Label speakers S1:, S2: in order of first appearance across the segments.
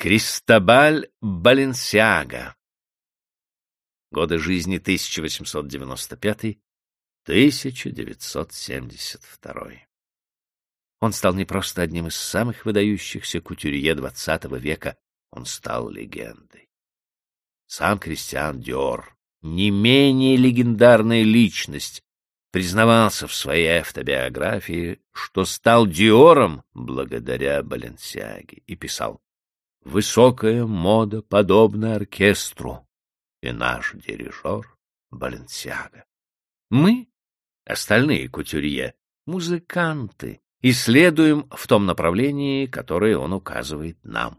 S1: Кристобаль Баленсиага. Годы жизни 1895-1972. Он стал не просто одним из самых выдающихся кутюрье XX века, он стал легендой. Сам Кристиан Диор, не менее легендарная личность, признавался в своей автобиографии, что стал Диором благодаря Баленсиаге и писал Высокая мода подобна оркестру, и наш дирижер — Баленсиага. Мы, остальные кутюрье, музыканты, исследуем в том направлении, которое он указывает нам.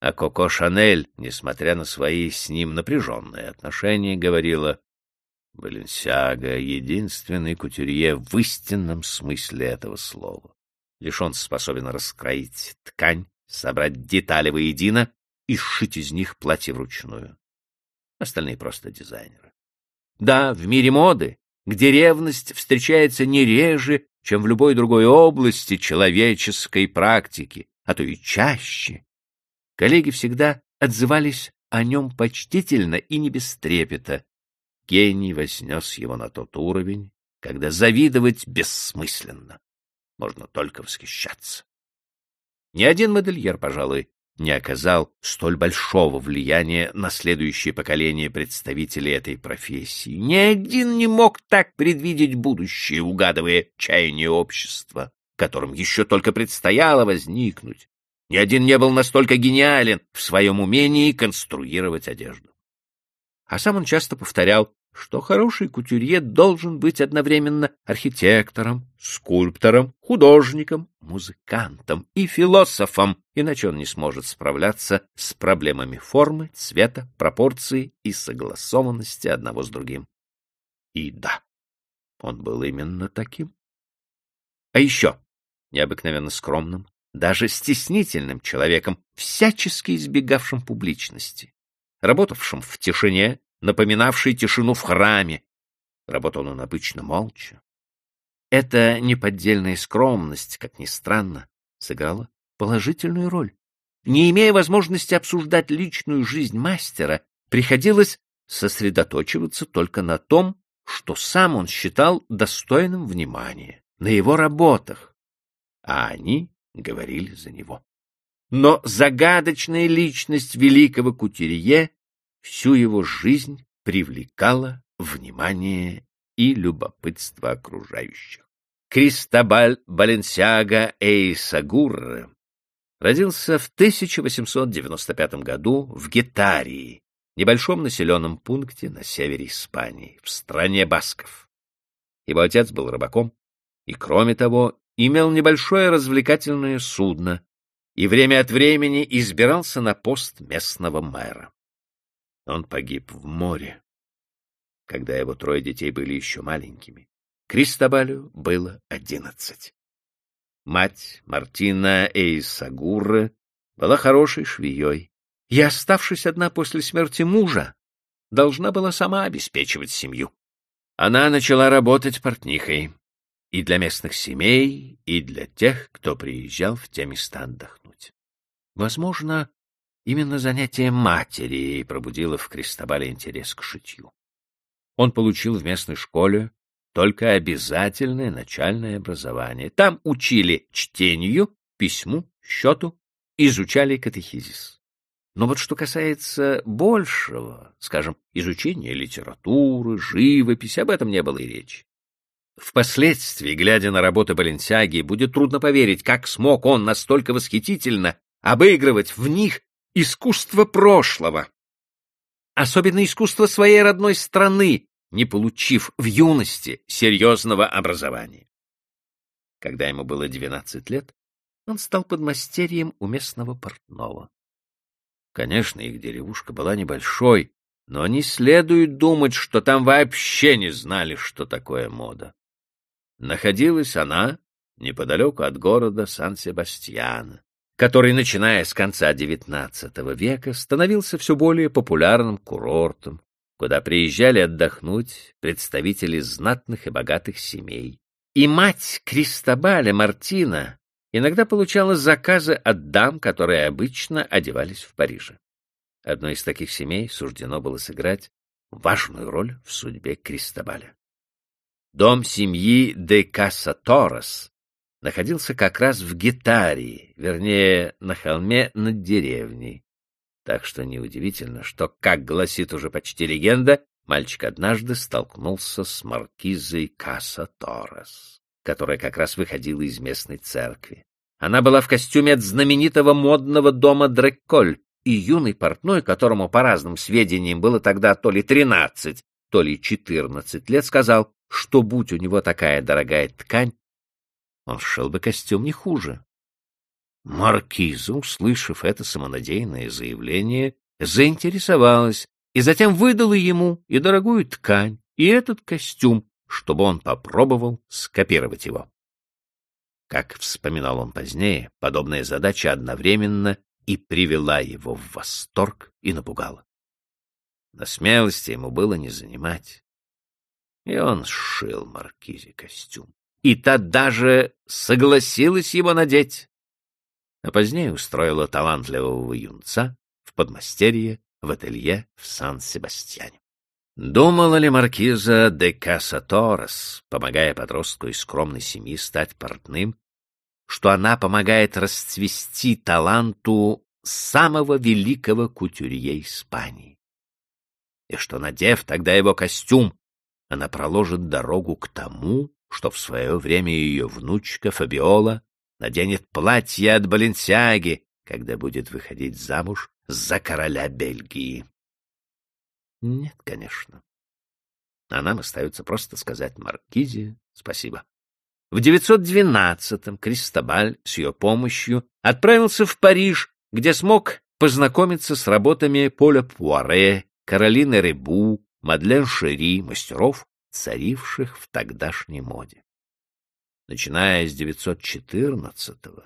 S1: А Коко Шанель, несмотря на свои с ним напряженные отношения, говорила, Баленсиага — единственный кутюрье в истинном смысле этого слова. Лишь он способен раскроить ткань, собрать детали воедино и сшить из них платье вручную. Остальные просто дизайнеры. Да, в мире моды, где ревность встречается не реже, чем в любой другой области человеческой практики, а то и чаще, коллеги всегда отзывались о нем почтительно и не без трепета. Гений вознес его на тот уровень, когда завидовать бессмысленно. Можно только восхищаться. Ни один модельер, пожалуй, не оказал столь большого влияния на следующее поколение представителей этой профессии. Ни один не мог так предвидеть будущее, угадывая чаяние общества, которым еще только предстояло возникнуть. Ни один не был настолько гениален в своем умении конструировать одежду. А сам он часто повторял что хороший кутюрье должен быть одновременно архитектором, скульптором, художником, музыкантом и философом, иначе он не сможет справляться с проблемами формы, цвета, пропорции и согласованности одного с другим. И да, он был именно таким. А еще необыкновенно скромным, даже стеснительным человеком, всячески избегавшим публичности, работавшим в тишине, напоминавший тишину в храме. Работал он обычно молча. Эта неподдельная скромность, как ни странно, сыграла положительную роль. Не имея возможности обсуждать личную жизнь мастера, приходилось сосредоточиваться только на том, что сам он считал достойным внимания, на его работах, а они говорили за него. Но загадочная личность великого кутюрье всю его жизнь привлекало внимание и любопытство окружающих. Кристобаль Баленсиага Эйсагурре родился в 1895 году в Гетарии, небольшом населенном пункте на севере Испании, в стране басков. Его отец был рыбаком и, кроме того, имел небольшое развлекательное судно и время от времени избирался на пост местного мэра. Он погиб в море, когда его трое детей были еще маленькими. Кристобалю было одиннадцать. Мать Мартина Эйсагурра была хорошей швеей, и, оставшись одна после смерти мужа, должна была сама обеспечивать семью. Она начала работать портнихой и для местных семей, и для тех, кто приезжал в те места отдохнуть. Возможно, Именно занятие матери пробудило в Кристобале интерес к шитью. Он получил в местной школе только обязательное начальное образование. Там учили чтению, письму, счету, изучали катехизис. Но вот что касается большего, скажем, изучения литературы, живописи, об этом не было и речи. Впоследствии, глядя на работы Баленсиаги, будет трудно поверить, как смог он настолько восхитительно обыгрывать в них искусство прошлого, особенно искусство своей родной страны, не получив в юности серьезного образования. Когда ему было 12 лет, он стал подмастерьем у местного портного. Конечно, их деревушка была небольшой, но не следует думать, что там вообще не знали, что такое мода. Находилась она неподалеку от города Сан-Себастьяна, который, начиная с конца XIX века, становился все более популярным курортом, куда приезжали отдохнуть представители знатных и богатых семей. И мать Кристобаля Мартина иногда получала заказы от дам, которые обычно одевались в Париже. Одной из таких семей суждено было сыграть важную роль в судьбе Кристобаля. Дом семьи де Каса Торрес находился как раз в Гитарии, вернее, на холме над деревней. Так что неудивительно, что, как гласит уже почти легенда, мальчик однажды столкнулся с маркизой Каса Торрес, которая как раз выходила из местной церкви. Она была в костюме от знаменитого модного дома Дрекколь, и юный портной, которому, по разным сведениям, было тогда то ли тринадцать, то ли четырнадцать лет, сказал, что, будь у него такая дорогая ткань, он сшил бы костюм не хуже. Маркиза, услышав это самонадеянное заявление, заинтересовалась и затем выдала ему и дорогую ткань, и этот костюм, чтобы он попробовал скопировать его. Как вспоминал он позднее, подобная задача одновременно и привела его в восторг и напугала. На смелости ему было не занимать. И он сшил маркизе костюм. И та даже согласилась его надеть. А позднее устроила талантливого юнца в подмастерье в ателье в Сан-Себастьяне. Думала ли маркиза де Каса Торрес, помогая подростку из скромной семьи стать портным, что она помогает расцвести таланту самого великого кутюрье Испании? И что, надев тогда его костюм, она проложит дорогу к тому, что в свое время ее внучка Фабиола наденет платье от Баленсиаги, когда будет выходить замуж за короля Бельгии. Нет, конечно. А нам остается просто сказать Маркизе спасибо. В 912-м Кристобаль с ее помощью отправился в Париж, где смог познакомиться с работами Поля Пуаре, Каролины Ребу, Мадлен Шери, мастеров, царивших в тогдашней моде. Начиная с 914-го,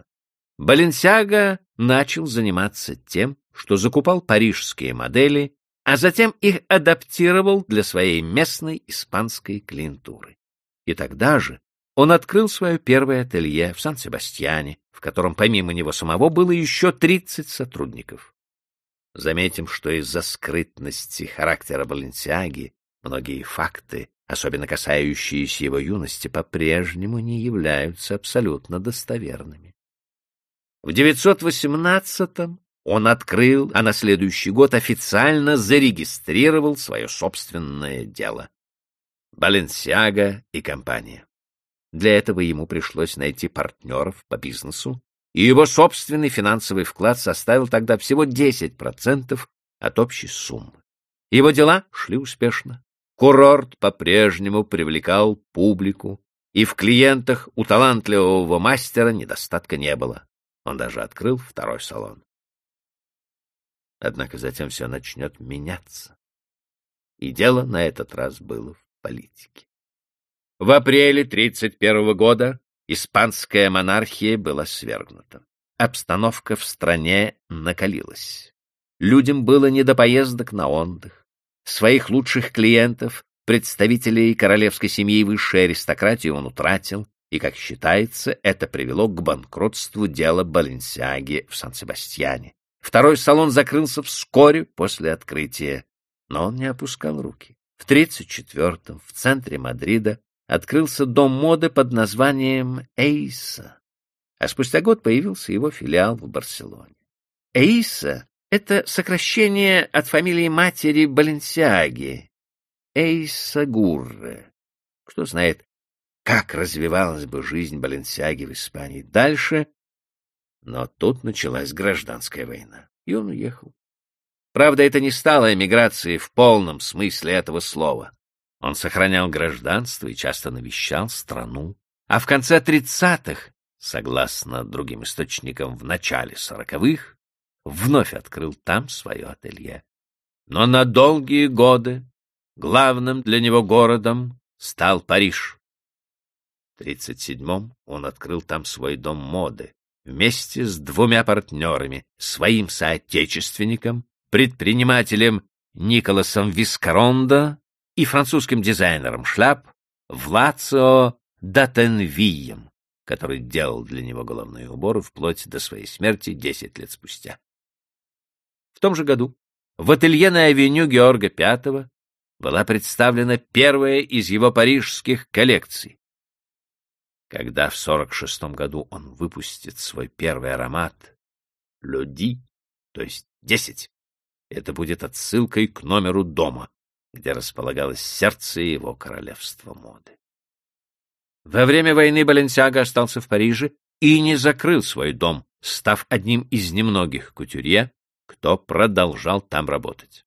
S1: Баленсиага начал заниматься тем, что закупал парижские модели, а затем их адаптировал для своей местной испанской клиентуры. И тогда же он открыл свое первое ателье в Сан-Себастьяне, в котором помимо него самого было еще 30 сотрудников. Заметим, что из-за скрытности характера Баленсиаги многие факты, особенно касающиеся его юности, по-прежнему не являются абсолютно достоверными. В 918-м он открыл, а на следующий год официально зарегистрировал свое собственное дело — Баленсиага и компания. Для этого ему пришлось найти партнеров по бизнесу, и его собственный финансовый вклад составил тогда всего 10% от общей суммы. Его дела шли успешно. Курорт по-прежнему привлекал публику, и в клиентах у талантливого мастера недостатка не было. Он даже открыл второй салон. Однако затем все начнет меняться. И дело на этот раз было в политике. В апреле 31 года испанская монархия была свергнута. Обстановка в стране накалилась. Людям было не до поездок на отдых. Своих лучших клиентов, представителей королевской семьи и высшей аристократии он утратил, и, как считается, это привело к банкротству дела Баленсиаги в Сан-Себастьяне. Второй салон закрылся вскоре после открытия, но он не опускал руки. В 34-м в центре Мадрида открылся дом моды под названием «Эйса», а спустя год появился его филиал в Барселоне. «Эйса» — это сокращение от фамилии матери Баленсиаги, Эйса. Кто знает, как развивалась бы жизнь Баленсиаги в Испании дальше, но тут началась гражданская война, и он уехал. Правда, это не стало эмиграцией в полном смысле этого слова. Он сохранял гражданство и часто навещал страну, а в конце тридцатых, согласно другим источникам, в начале сороковых, вновь открыл там свое ателье. Но на долгие годы главным для него городом стал Париж. 1937 он открыл там свой дом моды вместе с двумя партнерами, своим соотечественником, предпринимателем Николасом Вискарондо и французским дизайнером шляп Влацио Датенвием, который делал для него головные уборы вплоть до своей смерти десять лет спустя. Том же году в ателье на авеню Георга V была представлена первая из его парижских коллекций. Когда в 46 году он выпустит свой первый аромат «Люди», то есть десять, это будет отсылкой к номеру дома, где располагалось сердце его королевства моды. Во время войны Баленсиага остался в Париже и не закрыл свой дом, став одним из немногих кутюрье, кто продолжал там работать.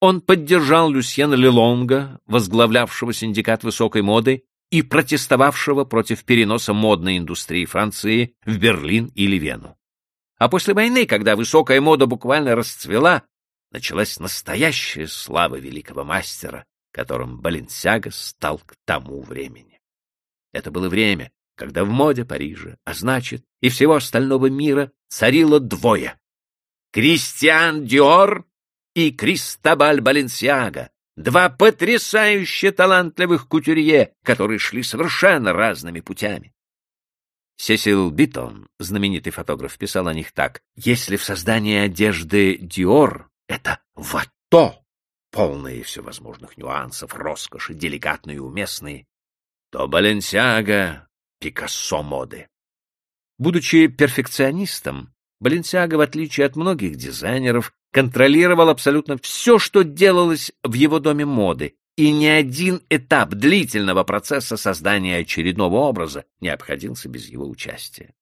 S1: Он поддержал Люсьена Лелонга, возглавлявшего синдикат высокой моды и протестовавшего против переноса модной индустрии Франции в Берлин или Вену. А после войны, когда высокая мода буквально расцвела, началась настоящая слава великого мастера, которым Баленсиага стал к тому времени. Это было время, когда в моде Парижа, а значит и всего остального мира, царило двое Кристиан Диор и Кристобаль Баленсиага, два потрясающе талантливых кутюрье, которые шли совершенно разными путями. Сесил Биттон, знаменитый фотограф, писал о них так. «Если в создании одежды Диор — это Ватто, полные всевозможных нюансов, роскоши, деликатные и уместные, то Баленсиага — Пикассо моды». Будучи перфекционистом, Баленсиага, в отличие от многих дизайнеров, контролировал абсолютно все, что делалось в его доме моды, и ни один этап длительного процесса создания очередного образа не обходился без его участия.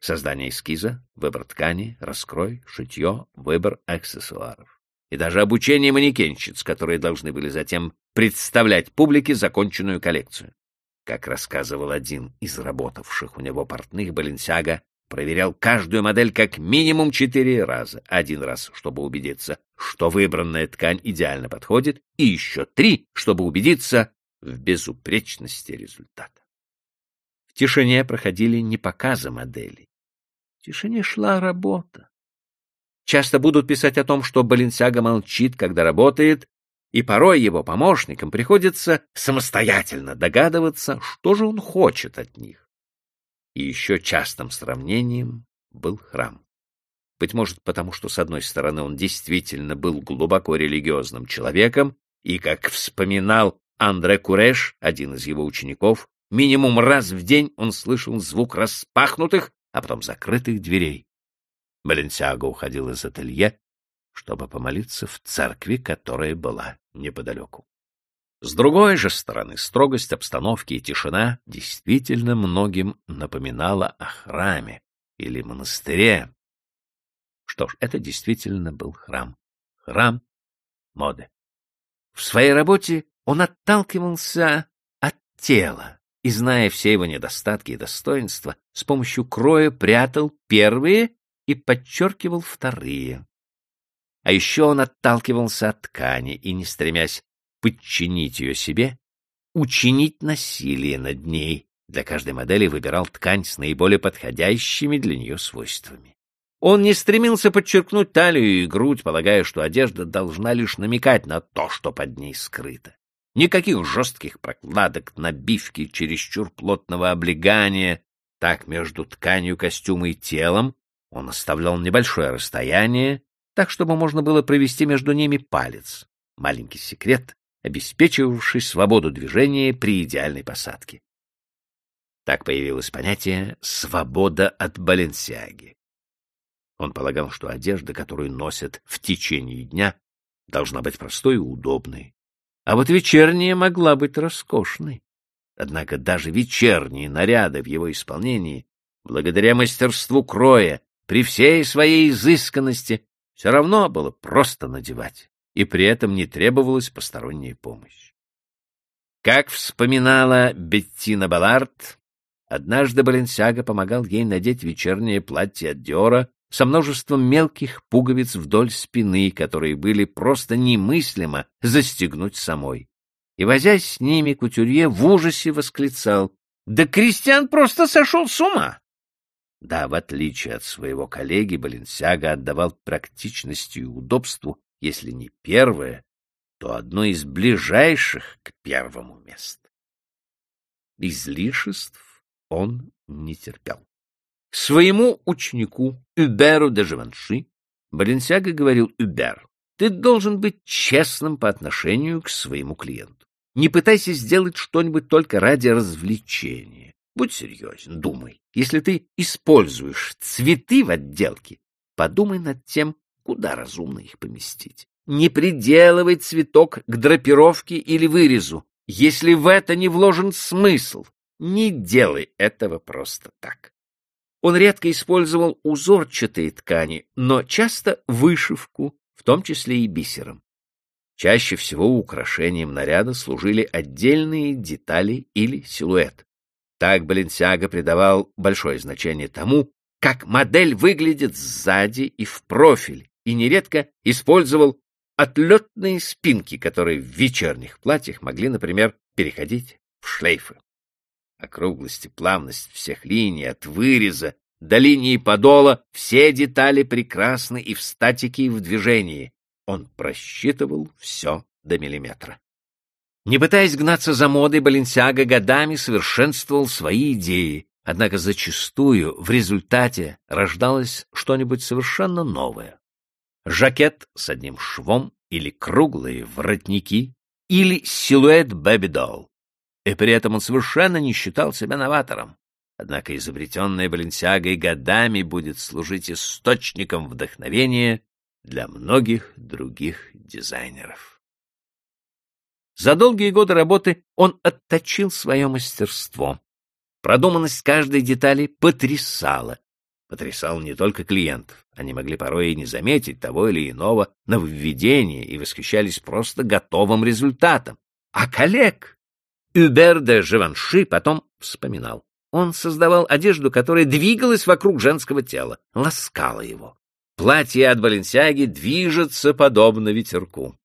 S1: Создание эскиза, выбор ткани, раскрой, шитье, выбор аксессуаров. И даже обучение манекенщиц, которые должны были затем представлять публике законченную коллекцию. Как рассказывал один из работавших у него портных Баленсиага, проверял каждую модель как минимум четыре раза. Один раз, чтобы убедиться, что выбранная ткань идеально подходит, и еще три, чтобы убедиться в безупречности результата. В тишине проходили не показы моделей. В тишине шла работа. Часто будут писать о том, что Баленсиага молчит, когда работает, и порой его помощникам приходится самостоятельно догадываться, что же он хочет от них и еще частым сравнением был храм. Быть может, потому что, с одной стороны, он действительно был глубоко религиозным человеком, и, как вспоминал Андре Куреш, один из его учеников, минимум раз в день он слышал звук распахнутых, а потом закрытых дверей. Баленсиаго уходил из ателье, чтобы помолиться в церкви, которая была неподалеку. С другой же стороны, строгость обстановки и тишина действительно многим напоминала о храме или монастыре. Что ж, это действительно был храм. Храм моды. В своей работе он отталкивался от тела и, зная все его недостатки и достоинства, с помощью кроя прятал первые и подчеркивал вторые. А еще он отталкивался от ткани и, не стремясь подчинить ее себе, учинить насилие над ней. Для каждой модели выбирал ткань с наиболее подходящими для нее свойствами. Он не стремился подчеркнуть талию и грудь, полагая, что одежда должна лишь намекать на то, что под ней скрыто. Никаких жестких прокладок, набивки, чересчур плотного облегания. Так между тканью костюма и телом он оставлял небольшое расстояние, так, чтобы можно было провести между ними палец. Маленький секрет, обеспечивавший свободу движения при идеальной посадке. Так появилось понятие «свобода от Баленсиаги». Он полагал, что одежда, которую носят в течение дня, должна быть простой и удобной, а вот вечерняя могла быть роскошной. Однако даже вечерние наряды в его исполнении, благодаря мастерству кроя, при всей своей изысканности, все равно было просто надевать и при этом не требовалась посторонняя помощь. Как вспоминала Беттина Баллард, однажды Баленсиага помогал ей надеть вечернее платье от Диора со множеством мелких пуговиц вдоль спины, которые были просто немыслимо застегнуть самой. И, возясь с ними, кутюрье в ужасе восклицал «Да Кристиан просто сошел с ума!» Да, в отличие от своего коллеги, Баленсиага отдавал практичностью и удобству если не первое, то одно из ближайших к первому месту. Излишеств он не терпел. Своему ученику Юберу де Живанши Баленсиага говорил Юбер, ты должен быть честным по отношению к своему клиенту. Не пытайся сделать что-нибудь только ради развлечения. Будь серьезен, думай. Если ты используешь цветы в отделке, подумай над тем, куда разумно их поместить. Не приделывай цветок к драпировке или вырезу, если в это не вложен смысл. Не делай этого просто так. Он редко использовал узорчатые ткани, но часто вышивку, в том числе и бисером. Чаще всего украшением наряда служили отдельные детали или силуэт. Так Баленсиага придавал большое значение тому, как модель выглядит сзади и в профиль, и нередко использовал отлетные спинки, которые в вечерних платьях могли, например, переходить в шлейфы. Округлость и плавность всех линий, от выреза до линии подола, все детали прекрасны и в статике, и в движении. Он просчитывал все до миллиметра. Не пытаясь гнаться за модой, Баленсиага годами совершенствовал свои идеи, однако зачастую в результате рождалось что-нибудь совершенно новое. Жакет с одним швом или круглые воротники, или силуэт бэби-долл. И при этом он совершенно не считал себя новатором. Однако изобретенная Баленсиагой годами будет служить источником вдохновения для многих других дизайнеров. За долгие годы работы он отточил свое мастерство. Продуманность каждой детали потрясала. Потрясал не только клиентов. Они могли порой и не заметить того или иного нововведения и восхищались просто готовым результатом. А коллег Юбер де Живанши потом вспоминал. Он создавал одежду, которая двигалась вокруг женского тела, ласкала его. Платье от Баленсиаги движется подобно ветерку.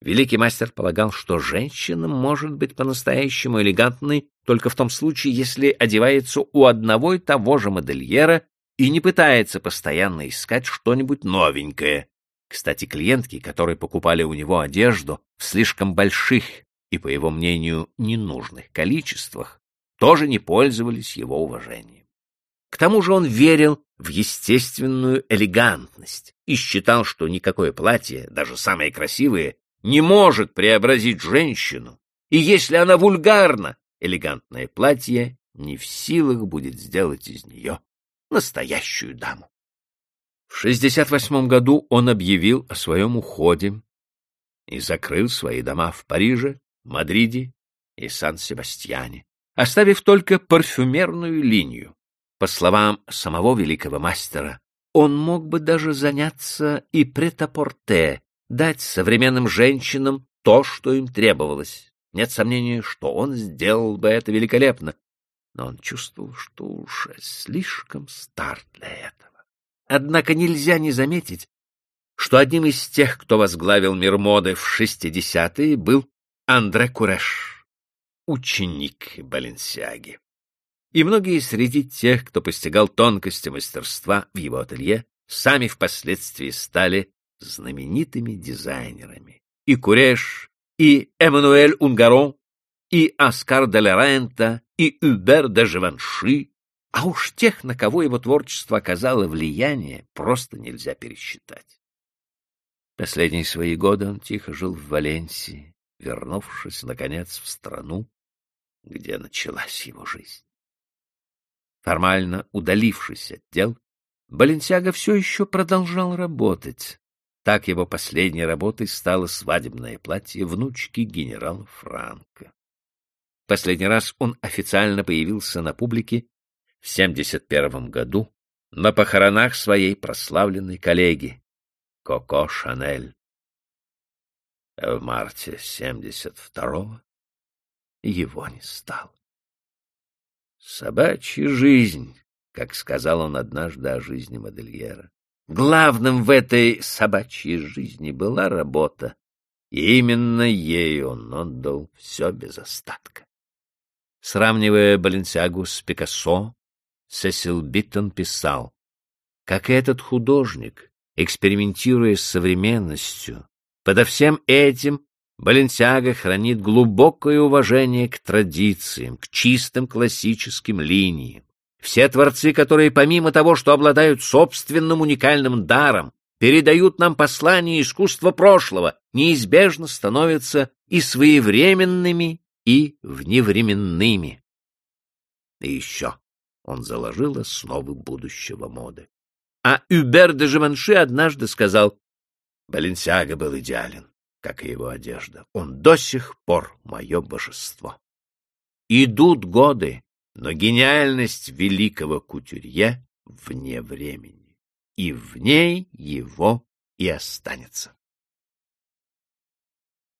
S1: Великий мастер полагал, что женщина может быть по-настоящему элегантной только в том случае, если одевается у одного и того же модельера и не пытается постоянно искать что-нибудь новенькое. Кстати, клиентки, которые покупали у него одежду в слишком больших и, по его мнению, ненужных количествах, тоже не пользовались его уважением. К тому же он верил в естественную элегантность и считал, что никакое платье, даже самое красивое, не может преобразить женщину, и если она вульгарна, элегантное платье не в силах будет сделать из нее настоящую даму. В 68 году он объявил о своем уходе и закрыл свои дома в Париже, Мадриде и Сан-Себастьяне, оставив только парфюмерную линию. По словам самого великого мастера, он мог бы даже заняться и претапорте, дать современным женщинам то, что им требовалось. Нет сомнения, что он сделал бы это великолепно, но он чувствовал, что уже слишком стар для этого. Однако нельзя не заметить, что одним из тех, кто возглавил мир моды в шестидесятые, был Андре Куреш, ученик Баленсиаги и многие среди тех, кто постигал тонкости мастерства в его ателье, сами впоследствии стали знаменитыми дизайнерами. И Куреш, и Эммануэль Унгарон, и Оскар де Лорента, и Убер де Живанши, а уж тех, на кого его творчество оказало влияние, просто нельзя пересчитать. Последние свои годы он тихо жил в Валенсии, вернувшись, наконец, в страну, где началась его жизнь. Формально удалившись от дел, Баленсиага все еще продолжал работать. Так его последней работой стало свадебное платье внучки генерала Франка. Последний раз он официально появился на публике в 71 году на похоронах своей прославленной коллеги Коко Шанель. В марте 72-го его не стало. Собачья жизнь, как сказал он однажды о жизни модельера. Главным в этой собачьей жизни была работа, и именно ей он отдал все без остатка. Сравнивая Баленсиагу с Пикассо, Сесил Биттон писал, как этот художник, экспериментируя с современностью, подо всем этим Баленсиага хранит глубокое уважение к традициям, к чистым классическим линиям. все творцы, которые помимо того, что обладают собственным уникальным даром, передают нам послание искусства прошлого, неизбежно становятся и своевременными, и вневременными. И еще он заложил основы будущего моды. А Юбер де Живанши однажды сказал, Баленсиага был идеален, как и его одежда. Он до сих пор мое божество. Идут годы, но гениальность великого кутюрье вне времени, и в ней его и останется.